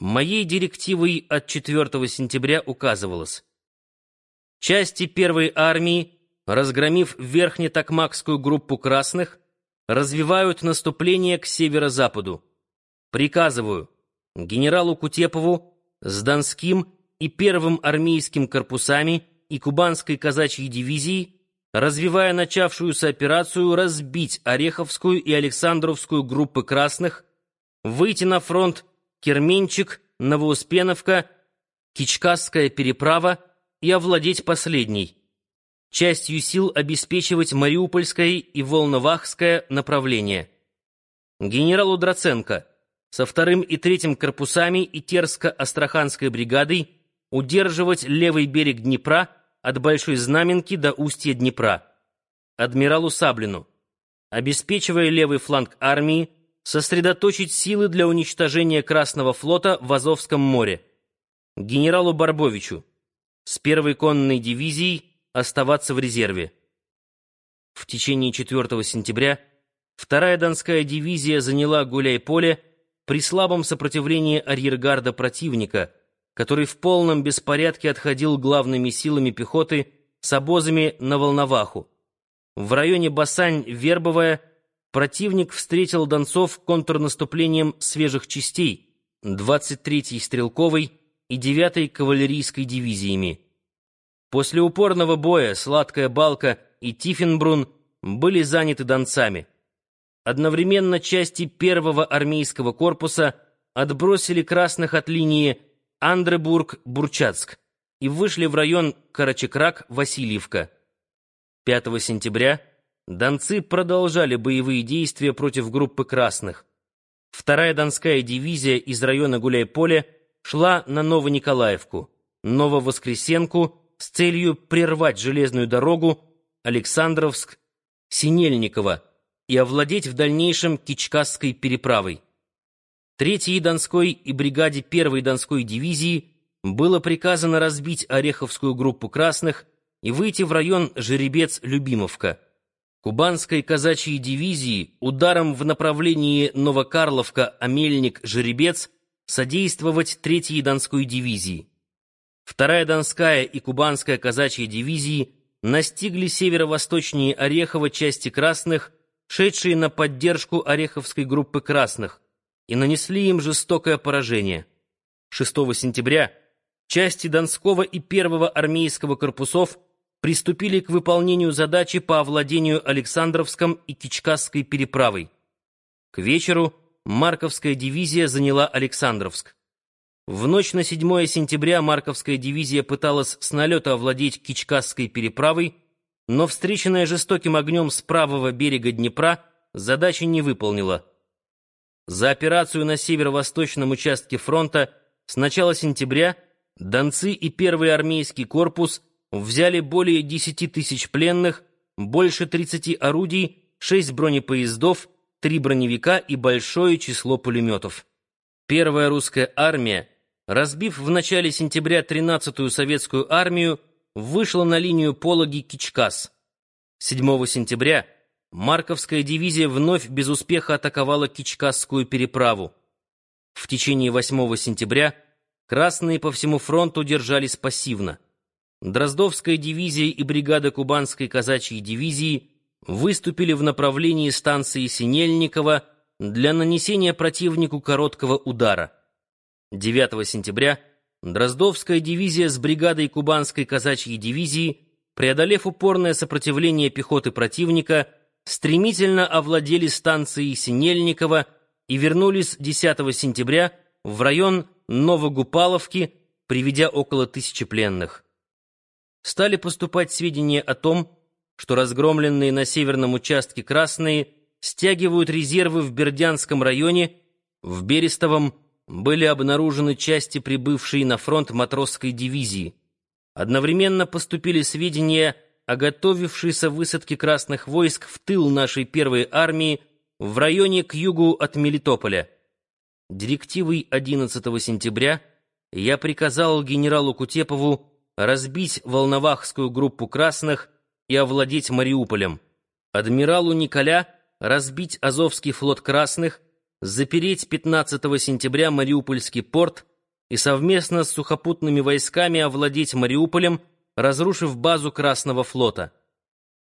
Моей директивой от 4 сентября указывалось. Части первой армии, разгромив верхнетокмакскую группу красных, развивают наступление к северо-западу. Приказываю генералу Кутепову с Донским и первым армейским корпусами и кубанской казачьей дивизией, развивая начавшуюся операцию, разбить Ореховскую и Александровскую группы красных, выйти на фронт Керменчик, Новоуспеновка, Кичкасская переправа и овладеть последней. Частью сил обеспечивать Мариупольское и Волновахское направление. Генералу Драценко со вторым и третьим корпусами и Терско-Астраханской бригадой удерживать левый берег Днепра от Большой Знаменки до устья Днепра. Адмиралу Саблину, обеспечивая левый фланг армии, сосредоточить силы для уничтожения Красного флота в Азовском море. Генералу Барбовичу с первой конной дивизией оставаться в резерве. В течение 4 сентября вторая Донская дивизия заняла Гуляй-поле при слабом сопротивлении арьергарда противника, который в полном беспорядке отходил главными силами пехоты с обозами на Волноваху. В районе Басань-Вербовая противник встретил Донцов контрнаступлением свежих частей 23-й стрелковой и 9-й кавалерийской дивизиями. После упорного боя Сладкая Балка и Тифенбрун были заняты донцами. Одновременно части первого армейского корпуса отбросили красных от линии Андребург-Бурчатск и вышли в район Карачекрак-Васильевка. 5 сентября донцы продолжали боевые действия против группы красных. Вторая Донская дивизия из района Гуляй-Поле шла на Новониколаевку, Нововоскресенку с целью прервать железную дорогу Александровск-Синельниково и овладеть в дальнейшем Кичкасской переправой. Третьей Донской и бригаде первой Донской дивизии было приказано разбить Ореховскую группу красных и выйти в район Жеребец-Любимовка. Кубанской казачьей дивизии ударом в направлении Новокарловка-Амельник-Жеребец содействовать Третьей Донской дивизии. Вторая Донская и Кубанская казачьи дивизии настигли северо-восточнее Орехова части красных шедшие на поддержку Ореховской группы красных, и нанесли им жестокое поражение. 6 сентября части Донского и Первого армейского корпусов приступили к выполнению задачи по овладению Александровском и Кичкасской переправой. К вечеру Марковская дивизия заняла Александровск. В ночь на 7 сентября Марковская дивизия пыталась с налета овладеть Кичкасской переправой, но встреченная жестоким огнем с правого берега Днепра задачи не выполнила. За операцию на северо-восточном участке фронта с начала сентября Донцы и Первый армейский корпус взяли более 10 тысяч пленных, больше 30 орудий, 6 бронепоездов, 3 броневика и большое число пулеметов. Первая русская армия, разбив в начале сентября 13-ю советскую армию, вышла на линию Пологи-Кичкас. 7 сентября Марковская дивизия вновь без успеха атаковала Кичкасскую переправу. В течение 8 сентября красные по всему фронту держались пассивно. Дроздовская дивизия и бригада Кубанской казачьей дивизии выступили в направлении станции Синельникова для нанесения противнику короткого удара. 9 сентября Дроздовская дивизия с бригадой Кубанской казачьей дивизии, преодолев упорное сопротивление пехоты противника, стремительно овладели станцией Синельникова и вернулись 10 сентября в район Новогупаловки, приведя около тысячи пленных. Стали поступать сведения о том, что разгромленные на северном участке красные стягивают резервы в Бердянском районе, в Берестовом, были обнаружены части, прибывшие на фронт матросской дивизии. Одновременно поступили сведения о готовившейся высадке красных войск в тыл нашей первой армии в районе к югу от Мелитополя. Директивой 11 сентября я приказал генералу Кутепову разбить Волновахскую группу красных и овладеть Мариуполем, адмиралу Николя разбить Азовский флот красных запереть 15 сентября Мариупольский порт и совместно с сухопутными войсками овладеть Мариуполем, разрушив базу Красного флота.